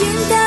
简单